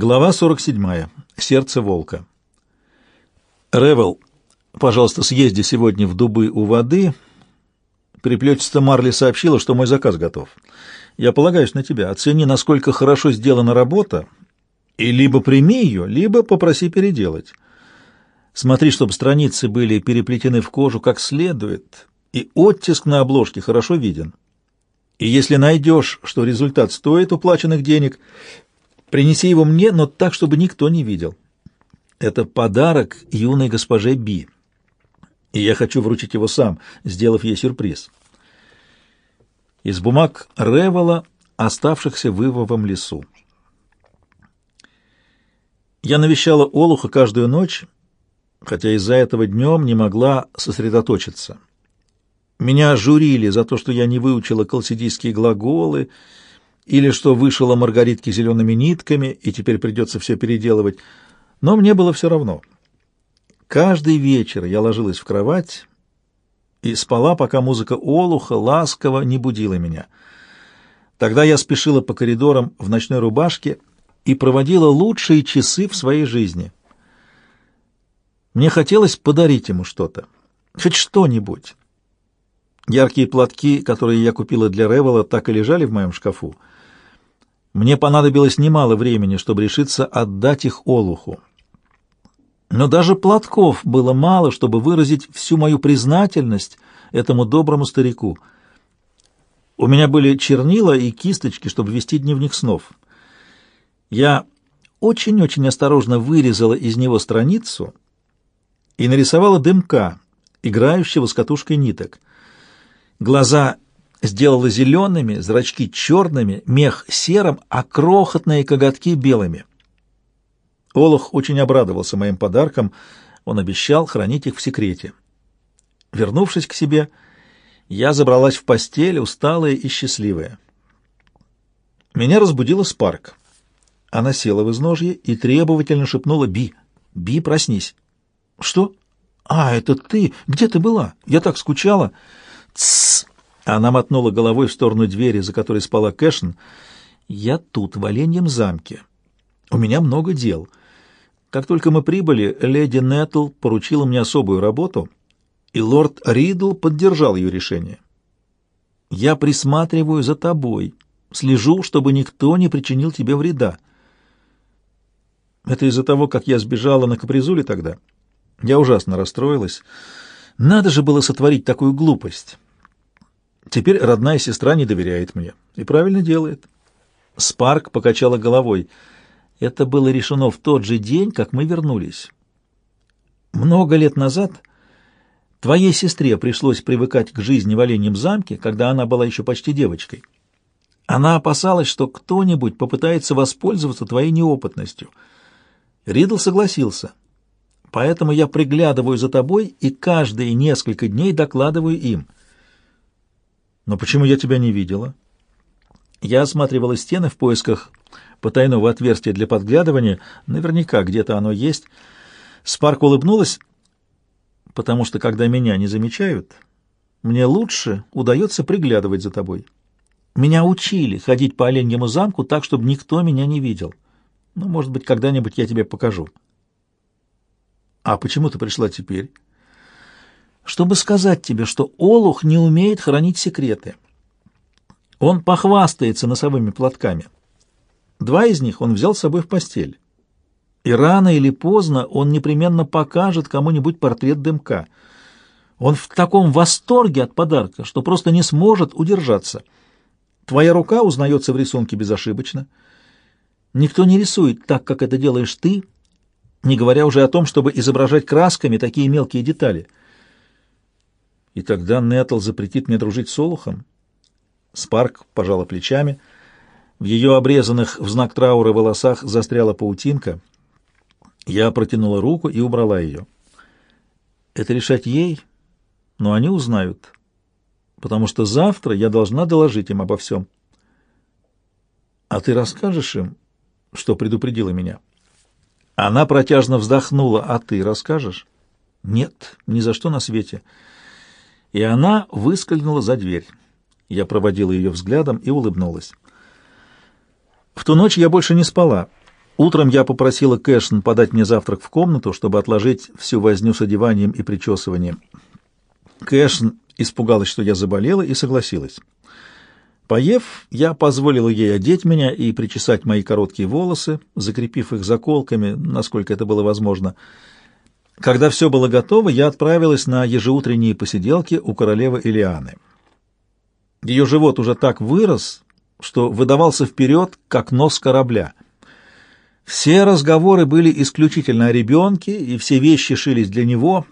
Глава 47. Сердце волка. Ревел, пожалуйста, съезди сегодня в дубы у воды. Приплетчица Марли сообщила, что мой заказ готов. Я полагаюсь на тебя. Оцени, насколько хорошо сделана работа, и либо прими ее, либо попроси переделать. Смотри, чтобы страницы были переплетены в кожу как следует, и оттиск на обложке хорошо виден. И если найдешь, что результат стоит уплаченных денег, принеси его мне, но так, чтобы никто не видел. Это подарок юной госпоже Би, и я хочу вручить его сам, сделав ей сюрприз. Из бумаг Ревела, оставшихся в Ивовом лесу. Я навещала Олуха каждую ночь, хотя из-за этого днем не могла сосредоточиться. Меня журили за то, что я не выучила колсидийские глаголы, или что вышила маргаритки зелеными нитками, и теперь придется все переделывать, но мне было все равно. Каждый вечер я ложилась в кровать и спала, пока музыка олуха ласково не будила меня. Тогда я спешила по коридорам в ночной рубашке и проводила лучшие часы в своей жизни. Мне хотелось подарить ему что-то, хоть что-нибудь. Яркие платки, которые я купила для Ревела, так и лежали в моем шкафу. Мне понадобилось немало времени, чтобы решиться отдать их Олуху. Но даже платков было мало, чтобы выразить всю мою признательность этому доброму старику. У меня были чернила и кисточки, чтобы вести дневник снов. Я очень-очень осторожно вырезала из него страницу и нарисовала дымка, играющего с катушкой ниток. Глаза сделала зелеными, зрачки черными, мех серым, а крохотные коготки белыми. Олух очень обрадовался моим подаркам, он обещал хранить их в секрете. Вернувшись к себе, я забралась в постель, усталая и счастливая. Меня разбудила Спарк. Она села в изножье и требовательно шепнула «Би! Би, проснись!» «Что? А, это ты! Где ты была? Я так скучала!» «Тссс!» Она мотнула головой в сторону двери, за которой спала Кэшн. «Я тут, в Оленьем замке. У меня много дел. Как только мы прибыли, леди Нетл поручила мне особую работу, и лорд Ридл поддержал ее решение. Я присматриваю за тобой, слежу, чтобы никто не причинил тебе вреда. Это из-за того, как я сбежала на капризуле тогда. Я ужасно расстроилась. Надо же было сотворить такую глупость». Теперь родная сестра не доверяет мне. И правильно делает. Спарк покачала головой. Это было решено в тот же день, как мы вернулись. Много лет назад твоей сестре пришлось привыкать к жизни в Оленьем замке, когда она была еще почти девочкой. Она опасалась, что кто-нибудь попытается воспользоваться твоей неопытностью. Ридл согласился. Поэтому я приглядываю за тобой и каждые несколько дней докладываю им — «Но почему я тебя не видела?» Я осматривала стены в поисках потайного отверстия для подглядывания. Наверняка где-то оно есть. Спарк улыбнулась, потому что, когда меня не замечают, мне лучше удается приглядывать за тобой. Меня учили ходить по Оленьему замку так, чтобы никто меня не видел. Ну, может быть, когда-нибудь я тебе покажу. А почему ты пришла теперь? Чтобы сказать тебе, что Олух не умеет хранить секреты. Он похвастается носовыми платками. Два из них он взял с собой в постель. И рано или поздно он непременно покажет кому-нибудь портрет дымка. Он в таком восторге от подарка, что просто не сможет удержаться. Твоя рука узнается в рисунке безошибочно. Никто не рисует так, как это делаешь ты, не говоря уже о том, чтобы изображать красками такие мелкие детали — и тогда Нетл запретит мне дружить с Олухом? Спарк пожала плечами. В ее обрезанных в знак траура волосах застряла паутинка. Я протянула руку и убрала ее. Это решать ей, но они узнают, потому что завтра я должна доложить им обо всем. А ты расскажешь им, что предупредила меня? Она протяжно вздохнула. А ты расскажешь? Нет, ни за что на свете и она выскользнула за дверь. Я проводила ее взглядом и улыбнулась. В ту ночь я больше не спала. Утром я попросила Кэшн подать мне завтрак в комнату, чтобы отложить всю возню с одеванием и причесыванием. Кэшн испугалась, что я заболела, и согласилась. Поев, я позволила ей одеть меня и причесать мои короткие волосы, закрепив их заколками, насколько это было возможно. Когда все было готово, я отправилась на ежеутренние посиделки у королевы Илианы. Ее живот уже так вырос, что выдавался вперед, как нос корабля. Все разговоры были исключительно о ребенке, и все вещи шились для него.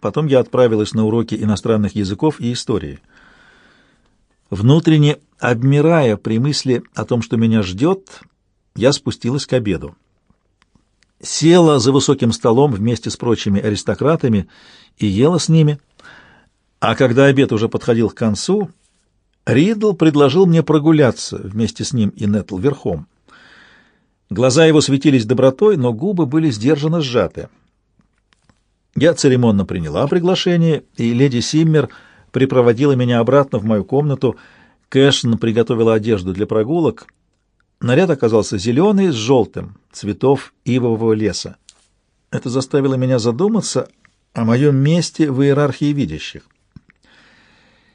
Потом я отправилась на уроки иностранных языков и истории. Внутренне обмирая при мысли о том, что меня ждет, я спустилась к обеду. Села за высоким столом вместе с прочими аристократами и ела с ними, а когда обед уже подходил к концу, Ридл предложил мне прогуляться вместе с ним и Нетл верхом. Глаза его светились добротой, но губы были сдержанно сжаты. Я церемонно приняла приглашение, и леди Симмер припроводила меня обратно в мою комнату. Кэшн приготовила одежду для прогулок. Наряд оказался зеленый с желтым, цветов ивового леса. Это заставило меня задуматься о моем месте в иерархии видящих.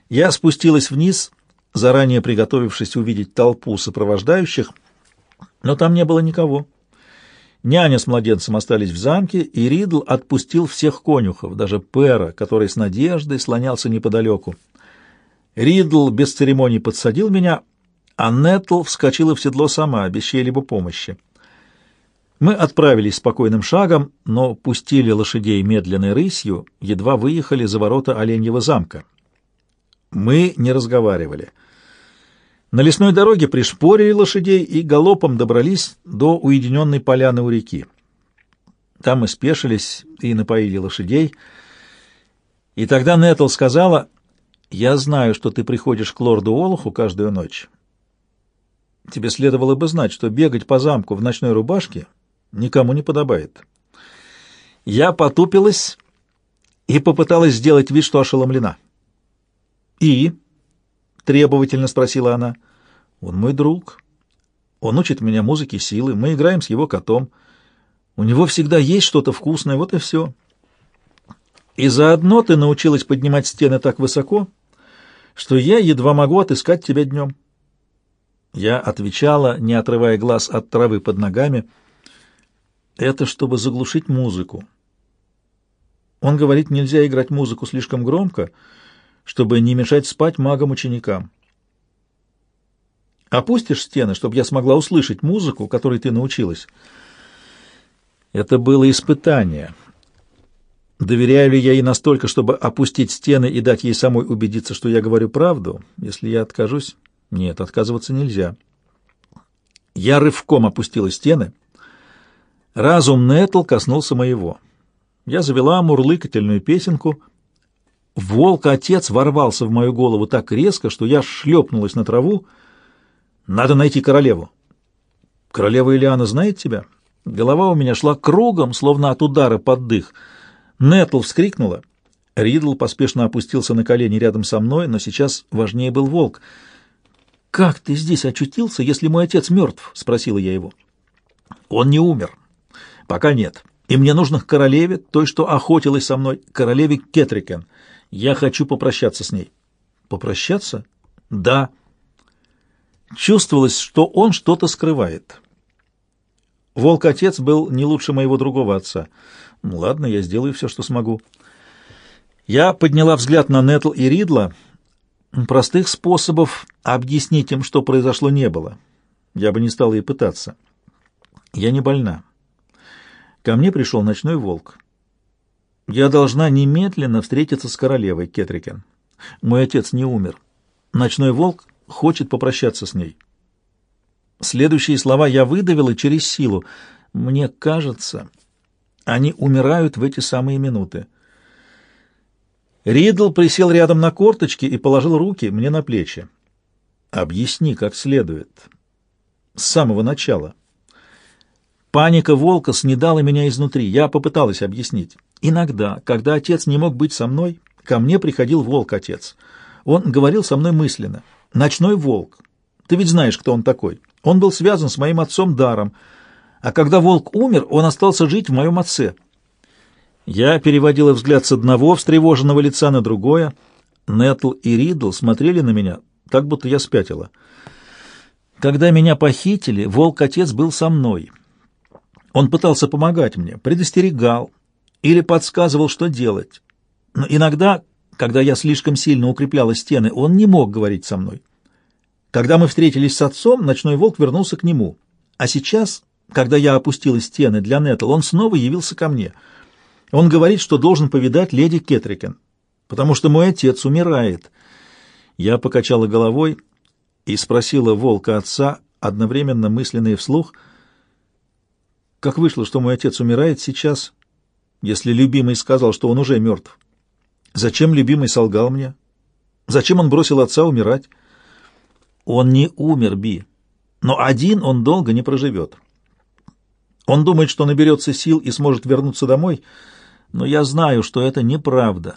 Я спустилась вниз заранее приготовившись увидеть толпу сопровождающих, но там не было никого. Няня с младенцем остались в замке, и Ридл отпустил всех конюхов, даже Пэра, который с надеждой слонялся неподалеку. Ридл без церемоний подсадил меня, а Нетл вскочила в седло сама, без чьей-либо помощи. Мы отправились спокойным шагом, но пустили лошадей медленной рысью, едва выехали за ворота Оленьего замка. Мы не разговаривали. На лесной дороге пришпорили лошадей и галопом добрались до уединенной поляны у реки. Там мы спешились и напоили лошадей. И тогда Нетл сказала, «Я знаю, что ты приходишь к лорду Олуху каждую ночь. Тебе следовало бы знать, что бегать по замку в ночной рубашке никому не подобает». Я потупилась и попыталась сделать вид, что ошеломлена. «И?» — требовательно спросила она. «Он мой друг. Он учит меня музыке силы. Мы играем с его котом. У него всегда есть что-то вкусное, вот и все. И заодно ты научилась поднимать стены так высоко, что я едва могу отыскать тебя днем». Я отвечала, не отрывая глаз от травы под ногами. «Это чтобы заглушить музыку». Он говорит, нельзя играть музыку слишком громко, — чтобы не мешать спать магам-ученикам. Опустишь стены, чтобы я смогла услышать музыку, которой ты научилась. Это было испытание. Доверяю ли я ей настолько, чтобы опустить стены и дать ей самой убедиться, что я говорю правду? Если я откажусь? Нет, отказываться нельзя. Я рывком опустила стены. Разум Нетл коснулся моего. Я завела мурлыкательную песенку — Волк-отец ворвался в мою голову так резко, что я шлепнулась на траву. Надо найти королеву. Королева Ильяна знает тебя? Голова у меня шла кругом, словно от удара под дых. Нетл вскрикнула. Ридл поспешно опустился на колени рядом со мной, но сейчас важнее был волк. «Как ты здесь очутился, если мой отец мертв?» — спросила я его. «Он не умер. Пока нет. И мне нужно к королеве, той, что охотилась со мной, королеве Кетрикен». Я хочу попрощаться с ней. Попрощаться? Да. Чувствовалось, что он что-то скрывает. Волк-отец был не лучше моего другого отца. Ладно, я сделаю все, что смогу. Я подняла взгляд на Нетл и Ридла. Простых способов объяснить им, что произошло, не было. Я бы не стала и пытаться. Я не больна. Ко мне пришел ночной волк. Я должна немедленно встретиться с королевой Кетрикен. Мой отец не умер. Ночной волк хочет попрощаться с ней. Следующие слова я выдавила через силу. Мне кажется, они умирают в эти самые минуты. Ридл присел рядом на корточки и положил руки мне на плечи. «Объясни, как следует. С самого начала». Паника волка снедала меня изнутри. Я попыталась объяснить. Иногда, когда отец не мог быть со мной, ко мне приходил волк-отец. Он говорил со мной мысленно. «Ночной волк. Ты ведь знаешь, кто он такой. Он был связан с моим отцом Даром. А когда волк умер, он остался жить в моем отце. Я переводила взгляд с одного встревоженного лица на другое. Нетл и Ридл смотрели на меня, так будто я спятила. Когда меня похитили, волк-отец был со мной. Он пытался помогать мне, предостерегал или подсказывал, что делать. Но иногда, когда я слишком сильно укрепляла стены, он не мог говорить со мной. Когда мы встретились с отцом, ночной волк вернулся к нему. А сейчас, когда я опустила стены для Нетл, он снова явился ко мне. Он говорит, что должен повидать леди Кетрикен, потому что мой отец умирает. Я покачала головой и спросила волка отца, одновременно мысленно и вслух, как вышло, что мой отец умирает сейчас, если любимый сказал, что он уже мертв. Зачем любимый солгал мне? Зачем он бросил отца умирать? Он не умер, Би, но один он долго не проживет. Он думает, что наберется сил и сможет вернуться домой, но я знаю, что это неправда.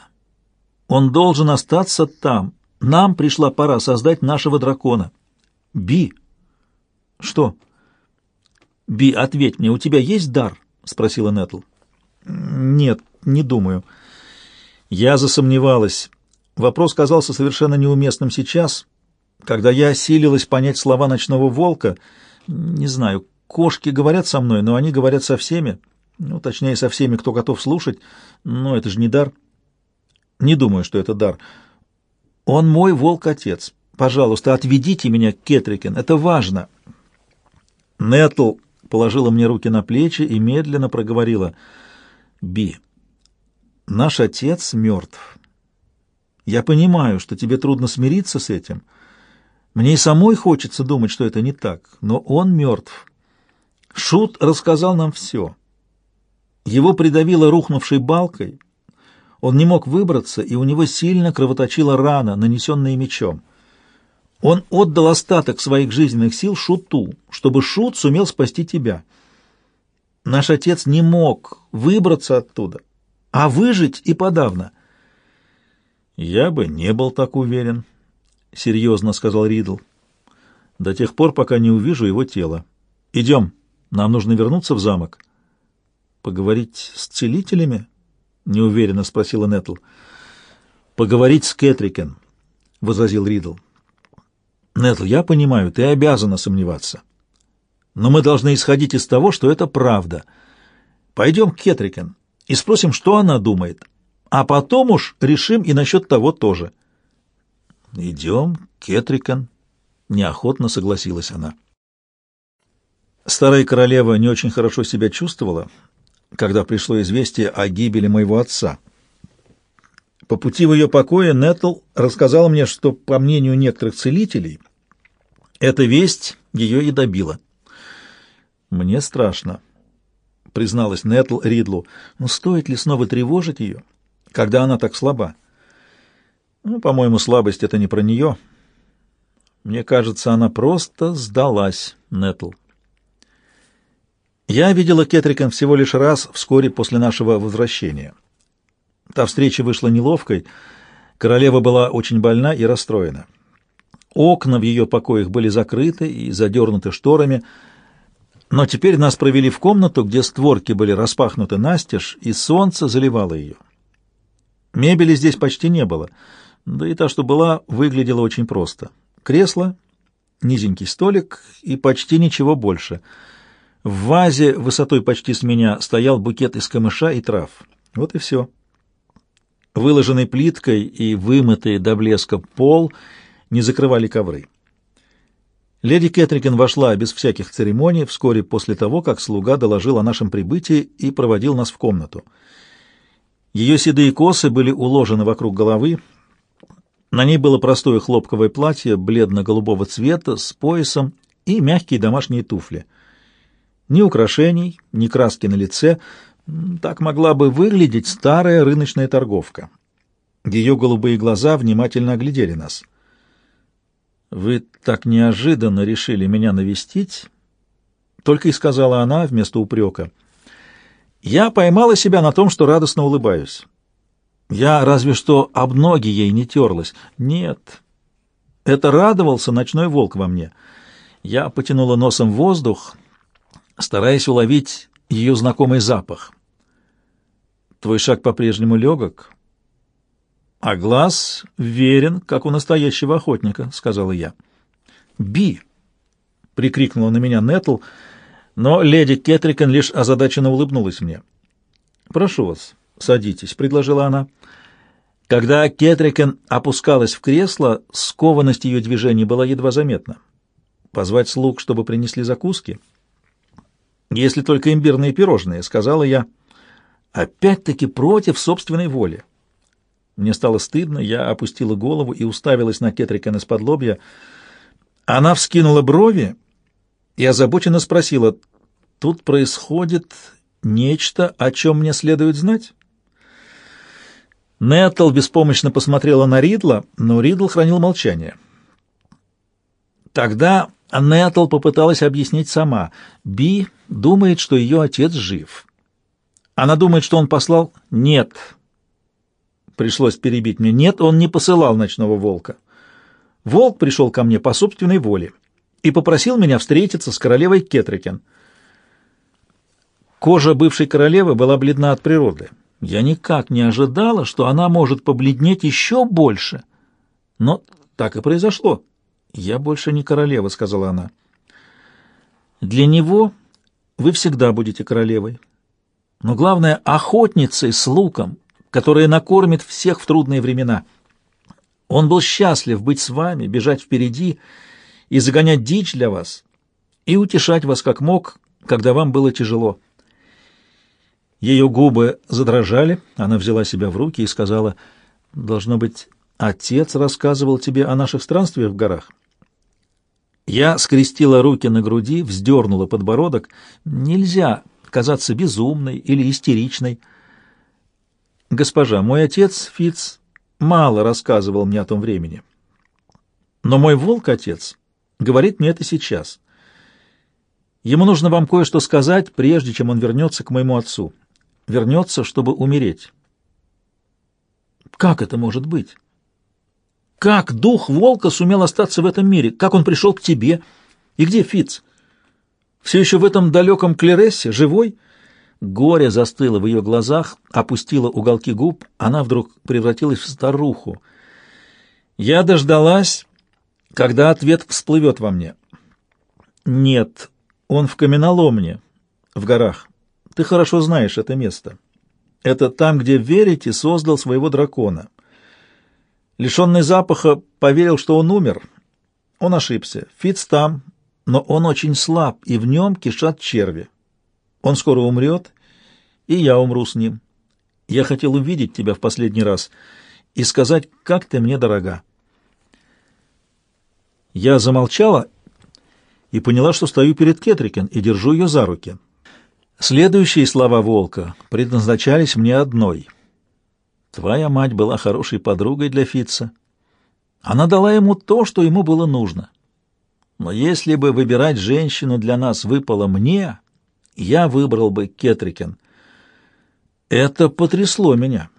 Он должен остаться там. Нам пришла пора создать нашего дракона. Би. Что? Би, ответь мне, у тебя есть дар? спросила Нетл. Нет, не думаю. Я засомневалась. Вопрос казался совершенно неуместным сейчас, когда я осилилась понять слова ночного волка, не знаю, кошки говорят со мной, но они говорят со всеми, ну, точнее, со всеми, кто готов слушать, но это же не дар. Не думаю, что это дар. Он мой волк-отец. Пожалуйста, отведите меня к Кетрикен, это важно. Нетл положила мне руки на плечи и медленно проговорила. «Би, наш отец мертв. Я понимаю, что тебе трудно смириться с этим». Мне и самой хочется думать, что это не так, но он мертв. Шут рассказал нам все. Его придавило рухнувшей балкой. Он не мог выбраться, и у него сильно кровоточила рана, нанесенная мечом. Он отдал остаток своих жизненных сил Шуту, чтобы Шут сумел спасти тебя. Наш отец не мог выбраться оттуда, а выжить и подавно. Я бы не был так уверен, — серьезно сказал Ридл. «До тех пор, пока не увижу его тело. Идем, нам нужно вернуться в замок». «Поговорить с целителями?» — неуверенно спросила Нетл. «Поговорить с Кэтрикен», — возразил Ридл. «Нетл, я понимаю, ты обязана сомневаться. Но мы должны исходить из того, что это правда. Пойдем к Кетрикен и спросим, что она думает, а потом уж решим и насчет того тоже». «Идем, Кетрикон», — неохотно согласилась она. Старая королева не очень хорошо себя чувствовала, когда пришло известие о гибели моего отца. По пути в ее покое Нетл рассказала мне, что, по мнению некоторых целителей, эта весть ее и добила. «Мне страшно», — призналась Нетл Ридлу. «Но стоит ли снова тревожить ее, когда она так слаба?» Ну, по-моему, слабость — это не про нее. Мне кажется, она просто сдалась, Нетл. Я видела Кетрикен всего лишь раз вскоре после нашего возвращения. Та встреча вышла неловкой. Королева была очень больна и расстроена. Окна в ее покоях были закрыты и задернуты шторами, но теперь нас провели в комнату, где створки были распахнуты настежь, и солнце заливало ее. Мебели здесь почти не было — да и та, что была, выглядела очень просто. Кресло, низенький столик и почти ничего больше. В вазе высотой почти с меня стоял букет из камыша и трав. Вот и все. Выложенный плиткой и вымытый до блеска пол не закрывали ковры. Леди Кэтрикин вошла без всяких церемоний вскоре после того, как слуга доложил о нашем прибытии и проводил нас в комнату. Ее седые косы были уложены вокруг головы, на ней было простое хлопковое платье бледно-голубого цвета с поясом и мягкие домашние туфли. Ни украшений, ни краски на лице. Так могла бы выглядеть старая рыночная торговка. Ее голубые глаза внимательно оглядели нас. «Вы так неожиданно решили меня навестить?» Только и сказала она вместо упрека. Я поймала себя на том, что радостно улыбаюсь. Я разве что об ноги ей не терлась. Нет, это радовался ночной волк во мне. Я потянула носом воздух. Стараясь уловить ее знакомый запах. Твой шаг по-прежнему легок, а глаз верен, как у настоящего охотника, — сказала я. «Би!» — прикрикнула на меня Нетл, но леди Кетрикен лишь озадаченно улыбнулась мне. «Прошу вас, садитесь», — предложила она. Когда Кетрикен опускалась в кресло, скованность ее движений была едва заметна. «Позвать слуг, чтобы принесли закуски?» «Если только имбирные пирожные», — сказала я. «Опять-таки против собственной воли». Мне стало стыдно, я опустила голову и уставилась на Кетрикен из-под лобья. Она вскинула брови и озабоченно спросила, «Тут происходит нечто, о чем мне следует знать?» Нетл беспомощно посмотрела на Ридла, но Ридл хранил молчание. Тогда Нетл попыталась объяснить сама. Би думает, что ее отец жив. Она думает, что он послал... Нет. Пришлось перебить мне. Нет, он не посылал ночного волка. Волк пришел ко мне по собственной воле и попросил меня встретиться с королевой Кетрикен. Кожа бывшей королевы была бледна от природы. Я никак не ожидала, что она может побледнеть еще больше. Но так и произошло. «Я больше не королева», — сказала она. «Для него вы всегда будете королевой. Но главное — охотницей с луком, которая накормит всех в трудные времена. Он был счастлив быть с вами, бежать впереди и загонять дичь для вас, и утешать вас как мог, когда вам было тяжело». Ее губы задрожали, она взяла себя в руки и сказала, «Должно быть, отец рассказывал тебе о наших странствиях в горах?» Я скрестила руки на груди, вздернула подбородок. Нельзя казаться безумной или истеричной. Госпожа, мой отец, Фиц, мало рассказывал мне о том времени. Но мой волк-отец говорит мне это сейчас. Ему нужно вам кое-что сказать, прежде чем он вернется к моему отцу вернется, чтобы умереть. Как это может быть? Как дух волка сумел остаться в этом мире? Как он пришел к тебе? И где Фиц? Все еще в этом далеком Клерессе, живой? Горе застыло в ее глазах, опустило уголки губ. Она вдруг превратилась в старуху. Я дождалась, когда ответ всплывет во мне. Нет, он в каменоломне, в горах. Ты хорошо знаешь это место. Это там, где Верите создал своего дракона. Лишенный запаха поверил, что он умер. Он ошибся. Фиц там, но он очень слаб, и в нем кишат черви. Он скоро умрет, и я умру с ним. Я хотел увидеть тебя в последний раз и сказать, как ты мне дорога. Я замолчала и поняла, что стою перед Кетрикен и держу ее за руки. Следующие слова волка предназначались мне одной. Твоя мать была хорошей подругой для Фитца. Она дала ему то, что ему было нужно. Но если бы выбирать женщину для нас выпало мне, я выбрал бы Кетрикен. Это потрясло меня.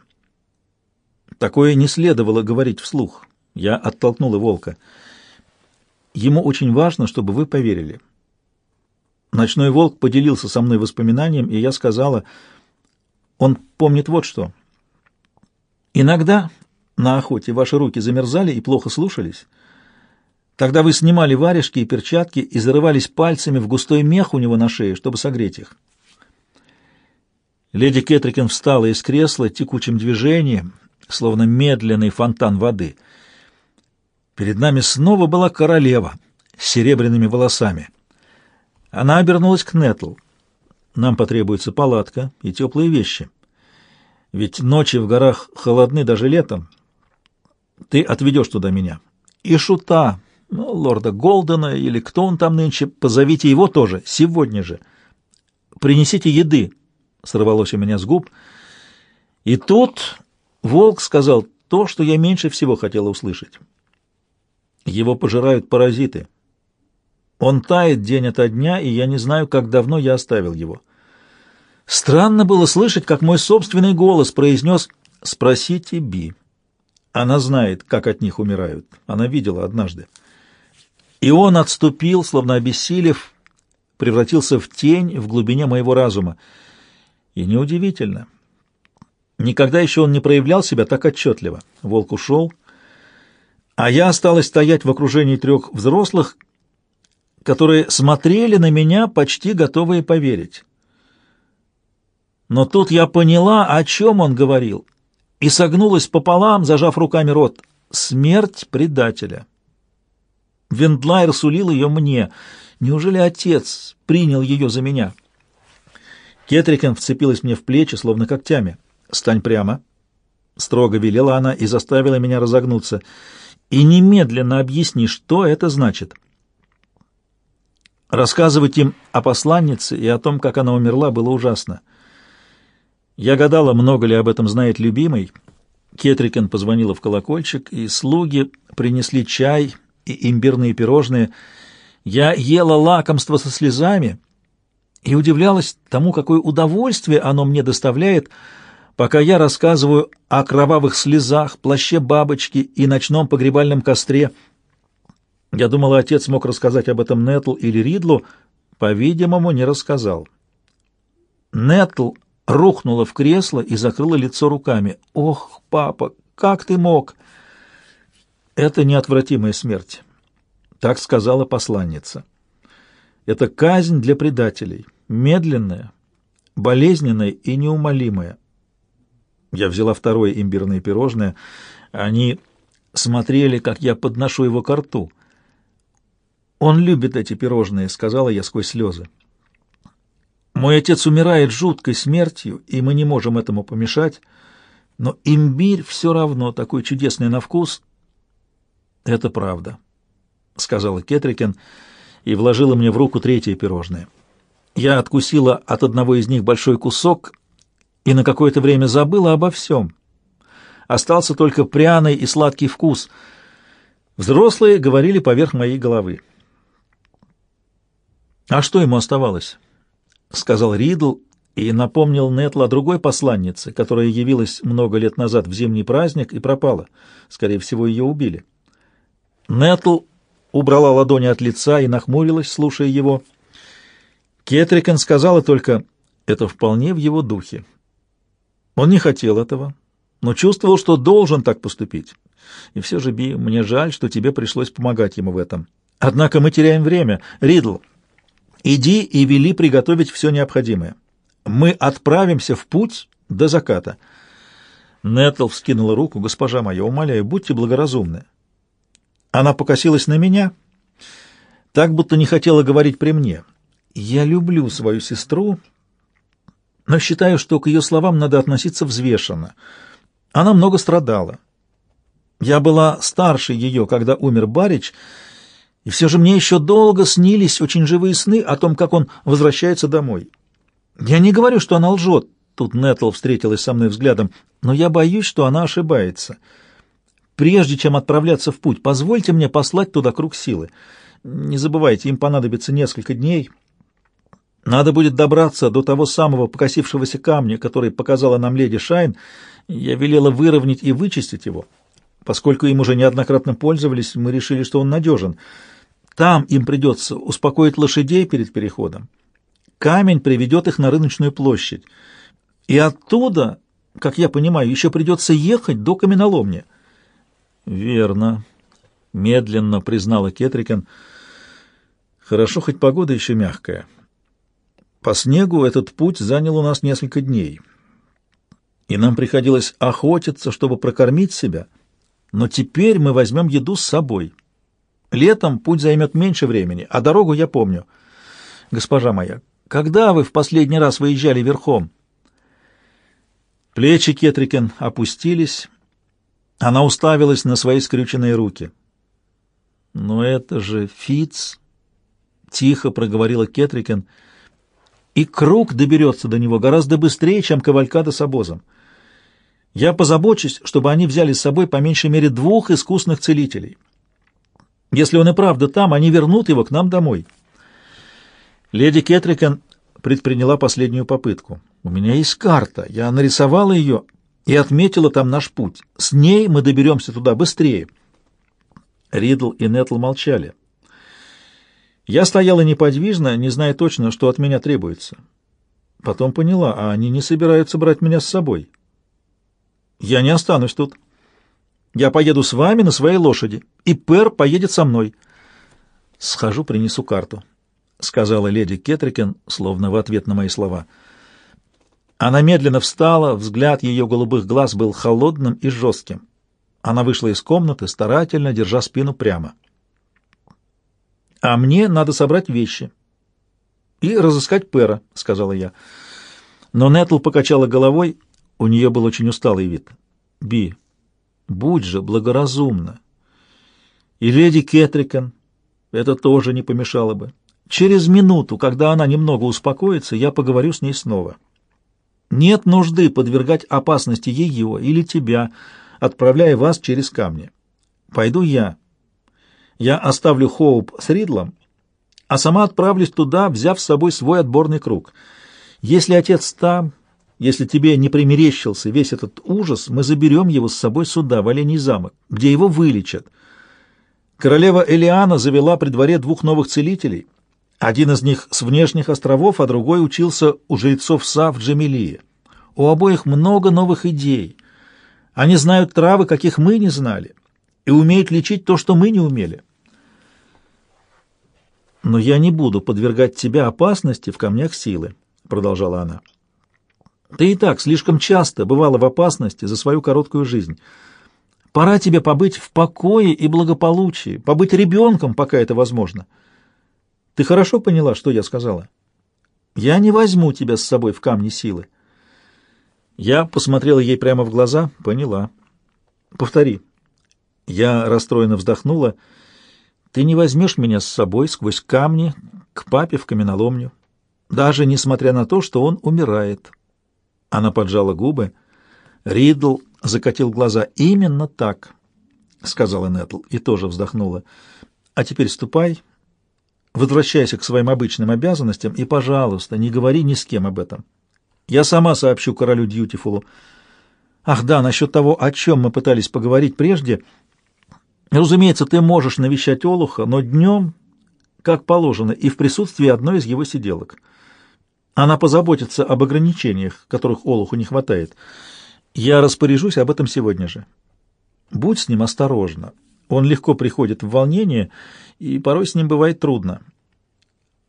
Такое не следовало говорить вслух. Я оттолкнула волка. Ему очень важно, чтобы вы поверили. Ночной волк поделился со мной воспоминанием, и я сказала, он помнит вот что. Иногда на охоте ваши руки замерзали и плохо слушались. Тогда вы снимали варежки и перчатки и зарывались пальцами в густой мех у него на шее, чтобы согреть их. Леди Кетрикен встала из кресла текучим движением, словно медленный фонтан воды. Перед нами снова была королева с серебряными волосами. Она обернулась к Нетл. «Нам потребуется палатка и теплые вещи. Ведь ночи в горах холодны даже летом. Ты отведешь туда меня. И шута, ну, лорда Голдена или кто он там нынче, позовите его тоже, сегодня же. Принесите еды», — сорвалось у меня с губ. И тут волк сказал то, что я меньше всего хотела услышать. Его пожирают паразиты. Он тает день ото дня, и я не знаю, как давно я оставил его. Странно было слышать, как мой собственный голос произнес «Спросите Би». Она знает, как от них умирают. Она видела однажды. И он отступил, словно обессилев, превратился в тень в глубине моего разума. И неудивительно. Никогда еще он не проявлял себя так отчетливо. Волк ушел, а я осталась стоять в окружении трех взрослых, которые смотрели на меня, почти готовые поверить. Но тут я поняла, о чем он говорил, и согнулась пополам, зажав руками рот. Смерть предателя. Вендлайер сулил ее мне. Неужели отец принял ее за меня? Кетрикен вцепилась мне в плечи, словно когтями. «Стань прямо!» — строго велела она и заставила меня разогнуться. «И немедленно объясни, что это значит». Рассказывать им о посланнице и о том, как она умерла, было ужасно. Я гадала, много ли об этом знает любимый. Кетрикен позвонила в колокольчик, и слуги принесли чай и имбирные пирожные. Я ела лакомство со слезами и удивлялась тому, какое удовольствие оно мне доставляет, пока я рассказываю о кровавых слезах, плаще бабочки и ночном погребальном костре. Я думала, отец мог рассказать об этом Нетл или Ридлу, по-видимому, не рассказал. Нетл рухнула в кресло и закрыла лицо руками. «Ох, папа, как ты мог?» «Это неотвратимая смерть», — так сказала посланница. «Это казнь для предателей, медленная, болезненная и неумолимая». Я взяла второе имбирное пирожное. Они смотрели, как я подношу его к рту. «Он любит эти пирожные», — сказала я сквозь слезы. Мой отец умирает жуткой смертью, и мы не можем этому помешать, но имбирь все равно такой чудесный на вкус. Это правда, — сказала Кетрикен и вложила мне в руку третье пирожное. Я откусила от одного из них большой кусок и на какое-то время забыла обо всем. Остался только пряный и сладкий вкус. Взрослые говорили поверх моей головы. А что ему оставалось? — сказал Ридл и напомнил Нетла о другой посланнице, которая явилась много лет назад в зимний праздник и пропала. Скорее всего, ее убили. Нетл убрала ладони от лица и нахмурилась, слушая его. Кетрикен сказала только, это вполне в его духе. Он не хотел этого, но чувствовал, что должен так поступить. И все же, Би, мне жаль, что тебе пришлось помогать ему в этом. Однако мы теряем время. Ридл, Иди и вели приготовить все необходимое. Мы отправимся в путь до заката. Нетл вскинула руку. «Госпожа моя, умоляю, будьте благоразумны». Она покосилась на меня, так будто не хотела говорить при мне. «Я люблю свою сестру, но считаю, что к ее словам надо относиться взвешенно. Она много страдала. Я была старше ее, когда умер Барич, и все же мне еще долго снились очень живые сны о том, как он возвращается домой. Я не говорю, что она лжет, тут Нетл встретилась со мной взглядом, но я боюсь, что она ошибается. Прежде чем отправляться в путь, позвольте мне послать туда круг силы. Не забывайте, им понадобится несколько дней. Надо будет добраться до того самого покосившегося камня, который показала нам леди Шайн. Я велела выровнять и вычистить его. Поскольку им уже неоднократно пользовались, мы решили, что он надежен — там им придется успокоить лошадей перед переходом. Камень приведет их на рыночную площадь. И оттуда, как я понимаю, еще придется ехать до каменоломни. Верно, медленно признала Кетрикен. Хорошо, хоть погода еще мягкая. По снегу этот путь занял у нас несколько дней. И нам приходилось охотиться, чтобы прокормить себя. Но теперь мы возьмем еду с собой. Летом путь займет меньше времени, а дорогу я помню. Госпожа моя, когда вы в последний раз выезжали верхом? Плечи Кетрикен опустились. Она уставилась на свои скрюченные руки. «Но это же Фиц!» — тихо проговорила Кетрикен. «И круг доберется до него гораздо быстрее, чем кавалькада с обозом. Я позабочусь, чтобы они взяли с собой по меньшей мере двух искусных целителей». Если он и правда там, они вернут его к нам домой. Леди Кетрикен предприняла последнюю попытку. У меня есть карта. Я нарисовала ее и отметила там наш путь. С ней мы доберемся туда быстрее. Ридл и Нетл молчали. Я стояла неподвижно, не зная точно, что от меня требуется. Потом поняла, а они не собираются брать меня с собой. Я не останусь тут. Я поеду с вами на своей лошади, и Пер поедет со мной. Схожу, принесу карту, — сказала леди Кетрикен, словно в ответ на мои слова. Она медленно встала, взгляд ее голубых глаз был холодным и жестким. Она вышла из комнаты, старательно держа спину прямо. «А мне надо собрать вещи и разыскать Пера», — сказала я. Но Нетл покачала головой, у нее был очень усталый вид. «Би, будь же благоразумна. И леди Кетрикен, это тоже не помешало бы. Через минуту, когда она немного успокоится, я поговорю с ней снова. Нет нужды подвергать опасности ее или тебя, — отправляя вас через камни. Пойду я. Я оставлю Хоуп с Ридлом, а сама отправлюсь туда, взяв с собой свой отборный круг. Если отец там, если тебе не примерещился весь этот ужас, мы заберем его с собой сюда, в Оленей замок, где его вылечат. Королева Элиана завела при дворе двух новых целителей. Один из них с внешних островов, а другой учился у жрецов Са в Джамилии. У обоих много новых идей. Они знают травы, каких мы не знали, и умеют лечить то, что мы не умели. «Но я не буду подвергать тебя опасности в камнях силы», — продолжала она. «Ты и так слишком часто бывала в опасности за свою короткую жизнь. Пора тебе побыть в покое и благополучии, побыть ребенком, пока это возможно. Ты хорошо поняла, что я сказала? Я не возьму тебя с собой в камни силы. Я посмотрела ей прямо в глаза, поняла. Повтори. Я расстроенно вздохнула. Ты не возьмешь меня с собой сквозь камни к папе в каменоломню, даже несмотря на то, что он умирает. Она поджала губы. Ридл закатил глаза. Именно так, сказала Нетл и тоже вздохнула. А теперь ступай, возвращайся к своим обычным обязанностям и, пожалуйста, не говори ни с кем об этом. Я сама сообщу королю Дьютифулу. Ах да, насчет того, о чем мы пытались поговорить прежде. Разумеется, ты можешь навещать Олуха, но днем, как положено, и в присутствии одной из его сиделок. Она позаботится об ограничениях, которых Олуху не хватает. Я распоряжусь об этом сегодня же. Будь с ним осторожна. Он легко приходит в волнение, и порой с ним бывает трудно.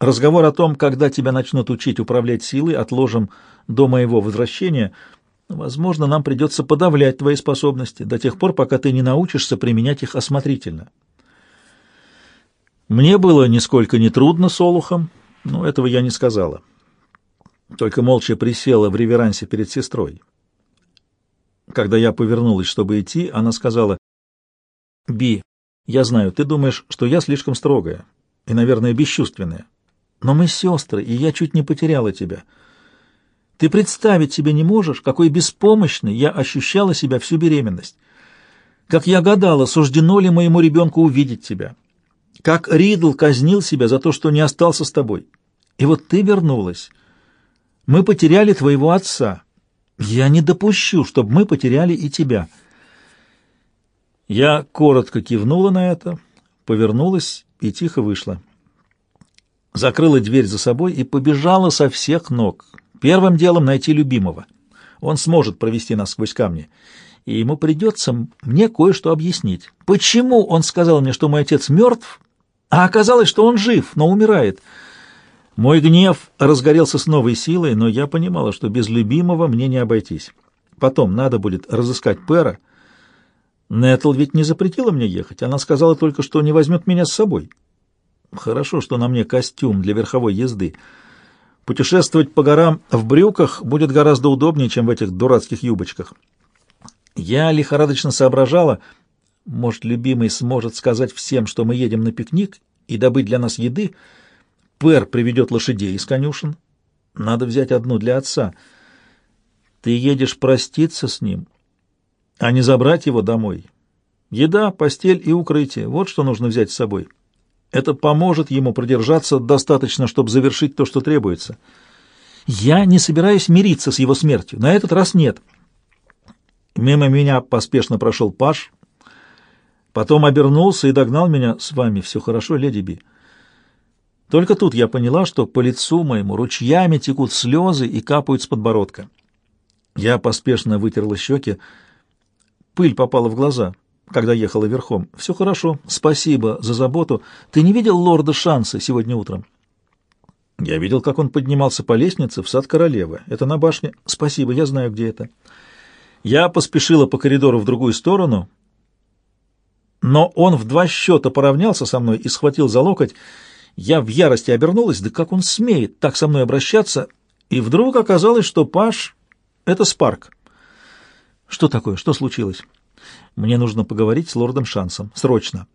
Разговор о том, когда тебя начнут учить управлять силой, отложим до моего возвращения. Возможно, нам придется подавлять твои способности до тех пор, пока ты не научишься применять их осмотрительно. Мне было нисколько не трудно с Олухом, но этого я не сказала. Только молча присела в реверансе перед сестрой. Когда я повернулась, чтобы идти, она сказала, «Би, я знаю, ты думаешь, что я слишком строгая и, наверное, бесчувственная. Но мы сестры, и я чуть не потеряла тебя. Ты представить себе не можешь, какой беспомощной я ощущала себя всю беременность. Как я гадала, суждено ли моему ребенку увидеть тебя. Как Ридл казнил себя за то, что не остался с тобой. И вот ты вернулась. Мы потеряли твоего отца. Я не допущу, чтобы мы потеряли и тебя. Я коротко кивнула на это, повернулась и тихо вышла закрыла дверь за собой и побежала со всех ног. Первым делом найти любимого. Он сможет провести нас сквозь камни. И ему придется мне кое-что объяснить. Почему он сказал мне, что мой отец мертв, а оказалось, что он жив, но умирает? Мой гнев разгорелся с новой силой, но я понимала, что без любимого мне не обойтись. Потом надо будет разыскать Пера. Нетл ведь не запретила мне ехать. Она сказала только, что не возьмет меня с собой. Хорошо, что на мне костюм для верховой езды. Путешествовать по горам в брюках будет гораздо удобнее, чем в этих дурацких юбочках. Я лихорадочно соображала, может, любимый сможет сказать всем, что мы едем на пикник и добыть для нас еды. Пэр приведет лошадей из конюшен. Надо взять одну для отца. Ты едешь проститься с ним, а не забрать его домой. Еда, постель и укрытие — вот что нужно взять с собой. Это поможет ему продержаться достаточно, чтобы завершить то, что требуется. Я не собираюсь мириться с его смертью. На этот раз нет. Мимо меня поспешно прошел Паш, потом обернулся и догнал меня. «С вами все хорошо, леди Би?» Только тут я поняла, что по лицу моему ручьями текут слезы и капают с подбородка. Я поспешно вытерла щеки. Пыль попала в глаза, когда ехала верхом. «Все хорошо. Спасибо за заботу. Ты не видел лорда Шанса сегодня утром?» Я видел, как он поднимался по лестнице в сад королевы. Это на башне. Спасибо, я знаю, где это. Я поспешила по коридору в другую сторону, но он в два счета поравнялся со мной и схватил за локоть. Я в ярости обернулась, да как он смеет так со мной обращаться, и вдруг оказалось, что Паш — это Спарк. Что такое? Что случилось? Мне нужно поговорить с лордом Шансом. Срочно.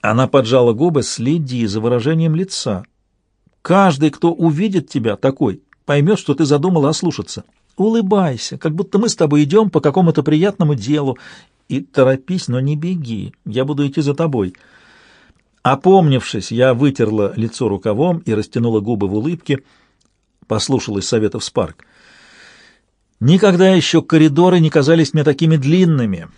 Она поджала губы. Следи за выражением лица. Каждый, кто увидит тебя такой, поймет, что ты задумала ослушаться. Улыбайся, как будто мы с тобой идем по какому-то приятному делу. И торопись, но не беги. Я буду идти за тобой. Опомнившись, я вытерла лицо рукавом и растянула губы в улыбке, послушалась советов Спарк. Никогда еще коридоры не казались мне такими длинными.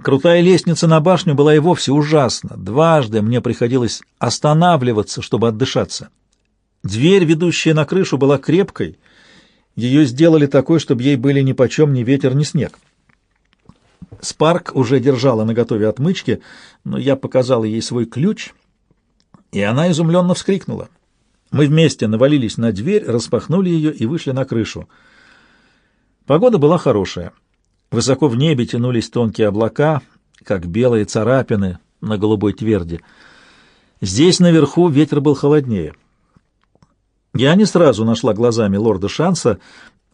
Крутая лестница на башню была и вовсе ужасна. Дважды мне приходилось останавливаться, чтобы отдышаться. Дверь, ведущая на крышу, была крепкой. Ее сделали такой, чтобы ей были нипочем ни ветер, ни снег. Спарк уже держала наготове отмычки, но я показал ей свой ключ, и она изумленно вскрикнула. Мы вместе навалились на дверь, распахнули ее и вышли на крышу. Погода была хорошая. Высоко в небе тянулись тонкие облака, как белые царапины на голубой тверди. Здесь наверху ветер был холоднее. Я не сразу нашла глазами лорда Шанса.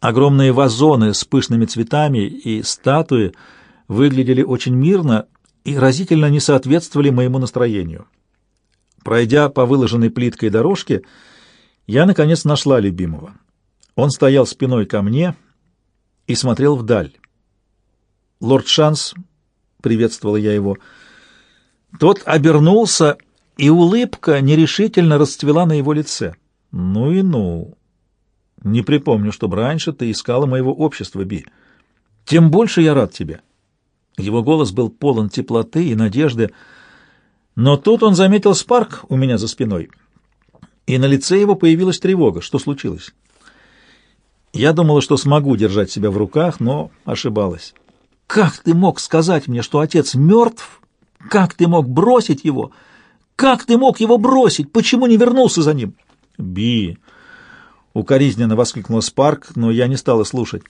Огромные вазоны с пышными цветами и статуи — выглядели очень мирно и разительно не соответствовали моему настроению. Пройдя по выложенной плиткой дорожке, я, наконец, нашла любимого. Он стоял спиной ко мне и смотрел вдаль. «Лорд Шанс», — приветствовала я его, — тот обернулся, и улыбка нерешительно расцвела на его лице. «Ну и ну! Не припомню, чтобы раньше ты искала моего общества, Би. Тем больше я рад тебе». Его голос был полон теплоты и надежды, но тут он заметил Спарк у меня за спиной, и на лице его появилась тревога. Что случилось? Я думала, что смогу держать себя в руках, но ошибалась. «Как ты мог сказать мне, что отец мертв? Как ты мог бросить его? Как ты мог его бросить? Почему не вернулся за ним?» «Би!» — укоризненно воскликнула Спарк, но я не стала слушать.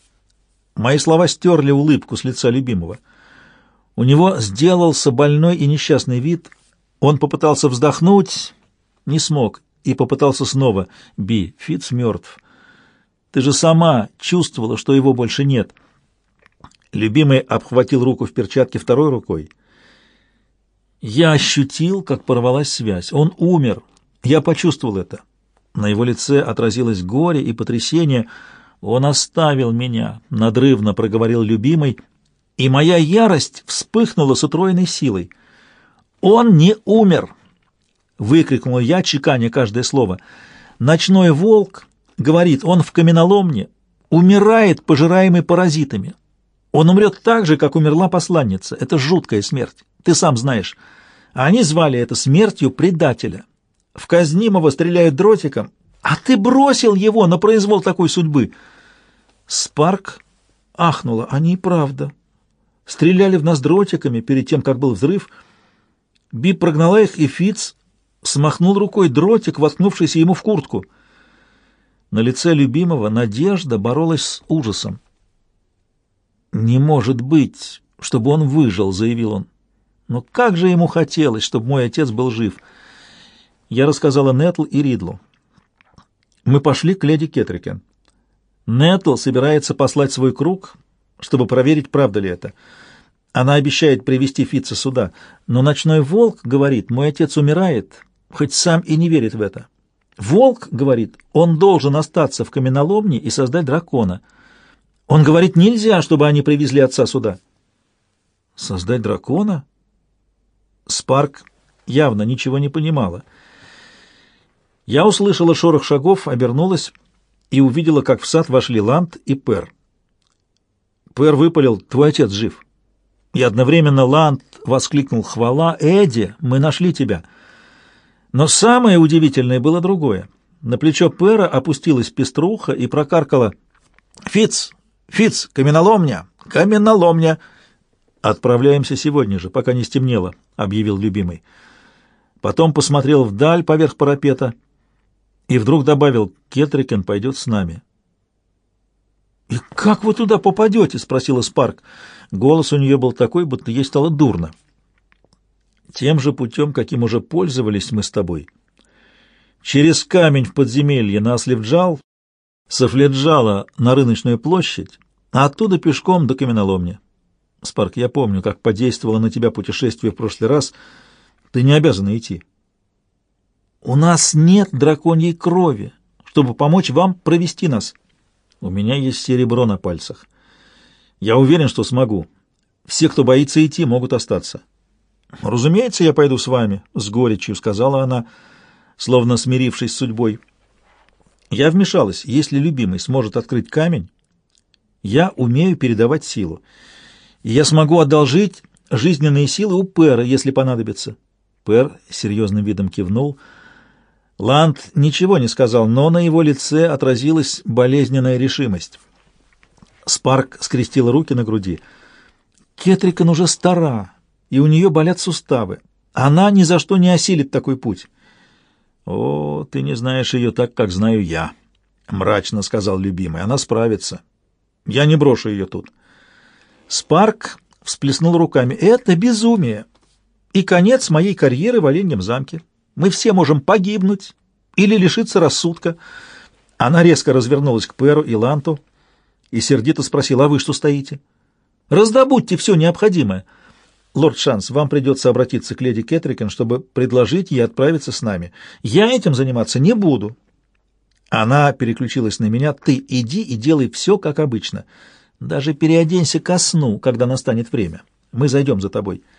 Мои слова стерли улыбку с лица любимого — у него сделался больной и несчастный вид. Он попытался вздохнуть, не смог, и попытался снова. «Би, Фиц мертв. Ты же сама чувствовала, что его больше нет». Любимый обхватил руку в перчатке второй рукой. Я ощутил, как порвалась связь. Он умер. Я почувствовал это. На его лице отразилось горе и потрясение. «Он оставил меня», — надрывно проговорил любимый, и моя ярость вспыхнула с утроенной силой. «Он не умер!» — выкрикнул я, чеканя каждое слово. «Ночной волк, — говорит, — он в каменоломне, умирает, пожираемый паразитами. Он умрет так же, как умерла посланница. Это жуткая смерть, ты сам знаешь. Они звали это смертью предателя. В казнимого стреляют дротиком, а ты бросил его на произвол такой судьбы!» Спарк ахнула. «Они и правда стреляли в нас дротиками перед тем, как был взрыв. Би прогнала их, и Фиц смахнул рукой дротик, воткнувшийся ему в куртку. На лице любимого надежда боролась с ужасом. «Не может быть, чтобы он выжил», — заявил он. «Но как же ему хотелось, чтобы мой отец был жив?» Я рассказала Нетл и Ридлу. Мы пошли к леди Кетрикен. Нетл собирается послать свой круг чтобы проверить, правда ли это. Она обещает привести Фитца сюда, но ночной волк говорит, мой отец умирает, хоть сам и не верит в это. Волк говорит, он должен остаться в каменоломне и создать дракона. Он говорит, нельзя, чтобы они привезли отца сюда. Создать дракона? Спарк явно ничего не понимала. Я услышала шорох шагов, обернулась и увидела, как в сад вошли Ланд и Пер. Пэр выпалил «Твой отец жив». И одновременно Ланд воскликнул «Хвала, Эдди, мы нашли тебя». Но самое удивительное было другое. На плечо Пера опустилась пеструха и прокаркала «Фиц! Фиц! Каменоломня! Каменоломня!» «Отправляемся сегодня же, пока не стемнело», — объявил любимый. Потом посмотрел вдаль поверх парапета и вдруг добавил «Кетрикен пойдет с нами». «И как вы туда попадете?» — спросила Спарк. Голос у нее был такой, будто ей стало дурно. «Тем же путем, каким уже пользовались мы с тобой. Через камень в подземелье на Асливджал, со Фледжала на рыночную площадь, а оттуда пешком до каменоломни. Спарк, я помню, как подействовало на тебя путешествие в прошлый раз. Ты не обязана идти. У нас нет драконьей крови, чтобы помочь вам провести нас». У меня есть серебро на пальцах. Я уверен, что смогу. Все, кто боится идти, могут остаться. Разумеется, я пойду с вами, с горечью сказала она, словно смирившись с судьбой. Я вмешалась. Если любимый сможет открыть камень, я умею передавать силу. И я смогу одолжить жизненные силы у Пэра, если понадобится. Пэр серьезным видом кивнул — Ланд ничего не сказал, но на его лице отразилась болезненная решимость. Спарк скрестил руки на груди. Кетрикон уже стара, и у нее болят суставы. Она ни за что не осилит такой путь. «О, ты не знаешь ее так, как знаю я», — мрачно сказал любимый. «Она справится. Я не брошу ее тут». Спарк всплеснул руками. «Это безумие и конец моей карьеры в Оленьем замке. Мы все можем погибнуть или лишиться рассудка. Она резко развернулась к Перу и Ланту и сердито спросила, а вы что стоите? Раздобудьте все необходимое. Лорд Шанс, вам придется обратиться к леди Кетрикен, чтобы предложить ей отправиться с нами. Я этим заниматься не буду. Она переключилась на меня. Ты иди и делай все, как обычно. Даже переоденься ко сну, когда настанет время. Мы зайдем за тобой. —